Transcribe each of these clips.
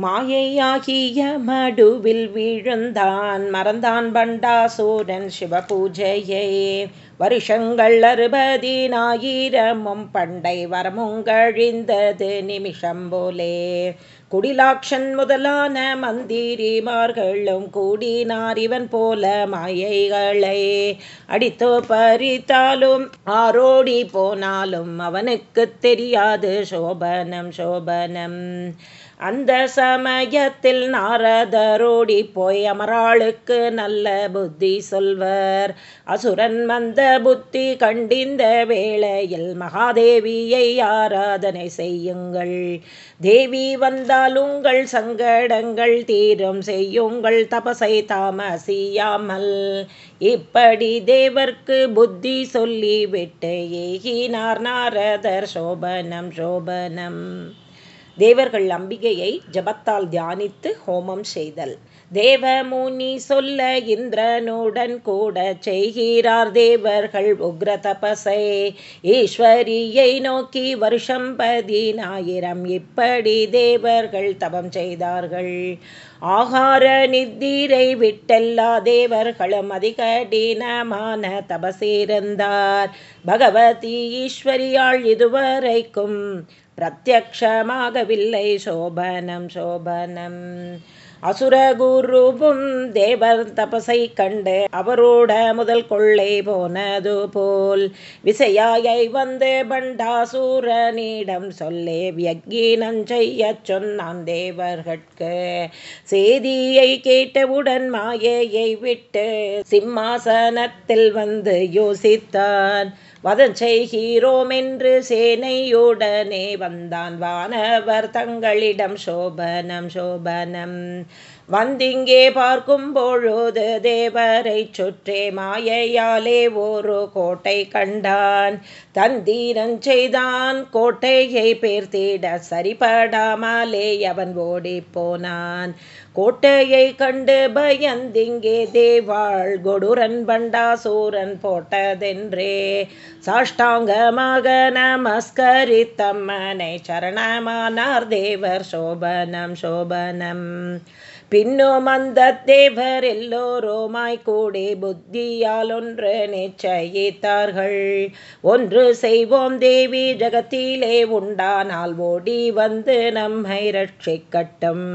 மாயையாகிய மடுவில் வீழ்ந்தான். மறந்தான் பண்டாசூரன் சிவபூஜையே. வருஷங்கள் அறுபதினாயிரமும் பண்டை வரமுங்கழிந்தது நிமிஷம் போலே. குடிலாக்ஷன் முதலான மந்திரிமார்களும் கூடினார் இவன் போல மாயைகளை. அடித்தோ பறித்தாலும் ஆரோடி போனாலும் அவனுக்கு தெரியாது. சோபனம் சோபனம். அந்த சமயத்தில் நாரதரோடி போய் அமராளுக்கு நல்ல புத்தி சொல்வர். அசுரன் வந்த மந்த புத்தி கண்டிந்த வேளையில் மகாதேவியை ஆராதனை செய்யுங்கள். தேவி வந்தால் உங்கள் சங்கடங்கள் தீரும். செய்யுங்கள் தபசை தாமசியாமல். இப்படி தேவர்க்கு புத்தி சொல்லிவிட்டு ஏகினார் நாரதர் சோபனம் சோபனம். தேவர்கள் அம்பிகையை ஜபத்தால் தியானித்து ஹோமம் செய்தல். தேவமுனி சொல்ல இந்திரனுடன் கூட செய்கிறார் தேவர்கள் உக்ர தபசை ஈஸ்வரியை நோக்கி வருஷம் பதினாயிரம் இப்படி தேவர்கள் தபம் செய்தார்கள். ஆகார நித்திரை விட்டெல்லா தேவர்களும் அதிகடினமான தபசிருந்தார். பகவதி ஈஸ்வரியாள் இதுவரைக்கும் பிரத்யக்ஷமாகவில்லை. சோபனம் சோபனம். அசுரகுருவும் தேவர் தபசை கண்டு அவரோட முதல் கொள்ளை போனது போல் விசையாயை வந்து பண்டாசூரனிடம் சொல்லே வியக்கீனம் செய்ய சொன்னான் தேவர்கட்கு. செய்தியை கேட்டவுடன் மாயையை விட்டு சிம்மாசனத்தில் வந்து யோசித்தான். வதம் செய்கிறோம் என்று சேனையுடனே வந்தான் வானவர் தங்களிடம் சோபனம் சோபனம். வந்திங்கே பார்க்கும் பொழுது தேவரை சுற்றே மாயையாலே ஒரு கோட்டை கண்டான். தந்தீரன் செய்தான் கோட்டையை பேர்த்திட சரிபடாமலே அவன் ஓடி போனான். கோட்டையை கண்டு பயந்திங்கே தேவாள் கொடுரன் பண்டாசூரன் போட்டதென்றே. சாஷ்டாங்கமாக நமஸ்கரித்தம்மனை சரணமானார் தேவர் சோபனம் சோபனம். பின்னும் அந்த தேவர் எல்லோருமாய் கூடி புத்தியால் ஒன்று நிச்சயித்தார்கள். ஒன்று செய்வோம் தேவி ஜகத்திலே உண்டானால் ஓடி வந்து நம்மை ரட்சிக்கட்டும்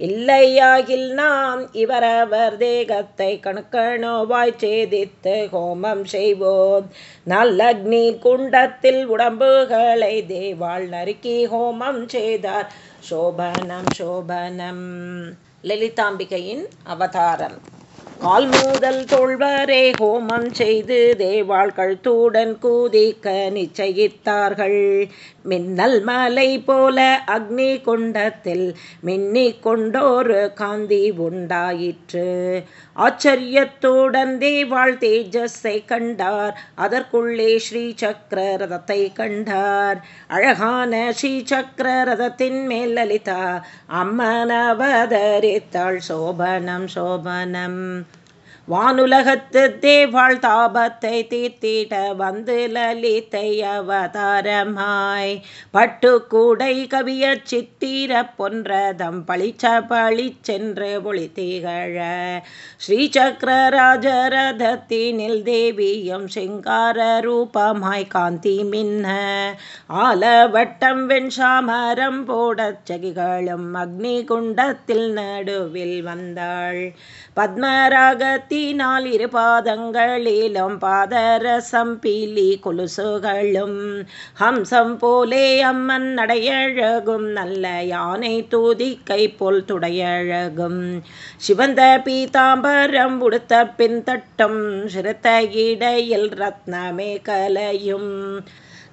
இல்லையாகில் நாம் இவரவர் தேகத்தை கணக்கணோவாய் சேதித்து ஹோமம் செய்வோம். நல்லக்னி குண்டத்தில் உடம்புகளை தேவாள் நறுக்கி ஹோமம் செய்தார். சோபனம் சோபனம். லலிதாம்பிகையின் அவதாரம். கால் மூதல் தோழ்வரே ஹோமம் செய்து தேவாள்கள் தூடன் கூதிக்க நிச்சயித்தார்கள். மின்னல் மலை போல அக்னி குண்டத்தில் மின்னி கொண்டோரு காந்தி உண்டாயிற்று. ஆச்சரியத்துடன் தேவாள் தேஜஸை கண்டார். அதற்குள்ளே ஸ்ரீ சக்கர ரதத்தை கண்டார். அழகான ஸ்ரீ சக்கர ரதத்தின் மேல் லலிதா அம்மனவதரித்தாள் சோபனம் சோபனம். வானுலகத்து தேவாள் தாபத்தை தீர்த்திட வந்து லலித்தை அவதாரமாய். பட்டு கூடை கவிய சித்திர பொன்றதம் பளிச்ச பளிச்சென்று ஒளி திகழ. ஸ்ரீ சக்கரராஜரதத்தினில் தேவியும் சிங்கார ரூபமாய் காந்தி மின்ன. ஆலவட்டம் வெண்சாமரம் போடச் சகிகளும் அக்னி குண்டத்தில் நடுவில் வந்தாள். பத்மராகத்தி பத்மராகத்தினால் இரு பாதங்களிலும் பாதரசம் பீலி கொலுசுகளும் ஹம்சம் போலே அம்மன் நடையழகும் நல்ல யானை தூதிக்கை போல் துடையழகும். சிவந்த பீதாம்பரம் உடுத்த பின் பின்தட்டும் சிறுத்த இடையில் ரத்னமே கலையும்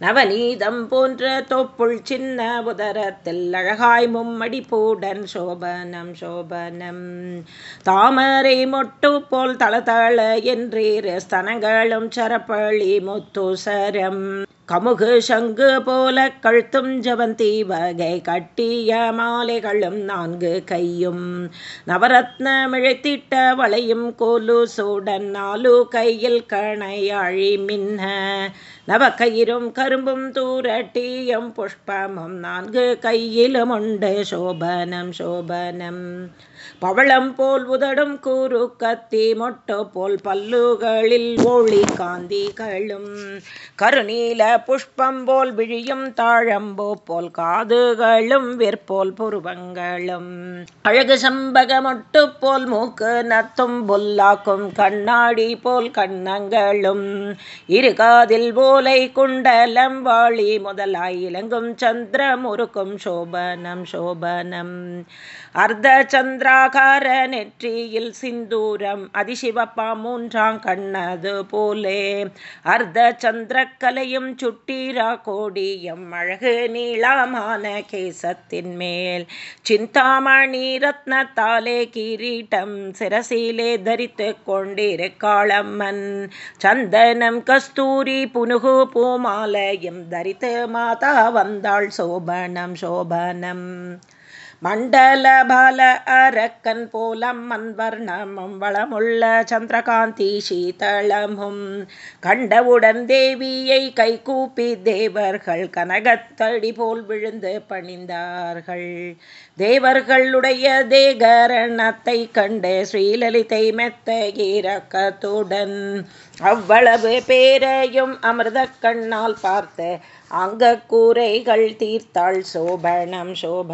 நவநீதம் போன்ற தொப்புள் சின்ன உதரத்தில் அழகாய் மும்மடி பூடன் சோபனம் சோபனம். தாமரை மொட்டு போல் தளதள என்றீரு ஸ்தனங்களும் சரப்பழி முத்துசரம் கமுகு சங்கு போல கழுத்தும் ஜவந்தி வகை கட்டிய மாலைகளும் நான்கு கையும். நவரத்ன மிழைத்திட்ட வளையும் கோலு சூடன் நாலு கையில் கணையாழி மின்ன. நவக்கயிரும் கரும்பும் தூரட்டியும் புஷ்பமும் நான்கு கையிலும் உண்டு. சோபனம் சோபனம். பவளம் போல் உதடும் கூறு கத்தி மொட்டோ போல் பல்லுகளில் ஒளி காந்திகளும். கருநீல புஷ்பம் போல் விழியும் தாழம்போ போல் காதுகளும் விற்போல் புருவங்களும். அழகு சம்பக மொட்டு போல் மூக்கு நத்தும் புல்லாக்கும் கண்ணாடி போல் கண்ணங்களும் இரு காதில் ஓலை குண்டலம் வாழி முதலாய் இலங்கும் சந்திரமுருக்கும் சோபனம் சோபனம். அர்த்த சந்திரா சந்திராகார நெற்றியில் சிந்தூரம் அதிசிவப்பா மூன்றாம் கண்ணது போலே. அர்த்த சந்திரக்கலையும் சுட்டீரா கோடியம் அழகு நீளமான கேசத்தின் மேல். சிந்தாமணி ரத்னத்தாலே கிரீட்டம் சிரசிலே தரித்து கொண்டிருக்காளம்மன். சந்தனம் கஸ்தூரி புனுகு பூமாலயம் தரித்து மாதா வந்தாள் சோபனம் சோபனம். மண்டலபால அரக்கன் போலம் மன்வர்ணமும் வளமுள்ள சந்திரகாந்தி சீதளமும். கண்டவுடன் தேவியை கைகூப்பி தேவர்கள் கனகத்தடி போல் விழுந்து பணிந்தார்கள். தேவர்களுடைய தேகரணத்தை கண்டு ஸ்ரீலலிதை மெத்த இரக்கத்துடன் அவ்வளவு பேரையும் அமிர்த கண்ணால் பார்த்து அங்க கூரைகள் தீர்த்தாள் சோபனம் சோப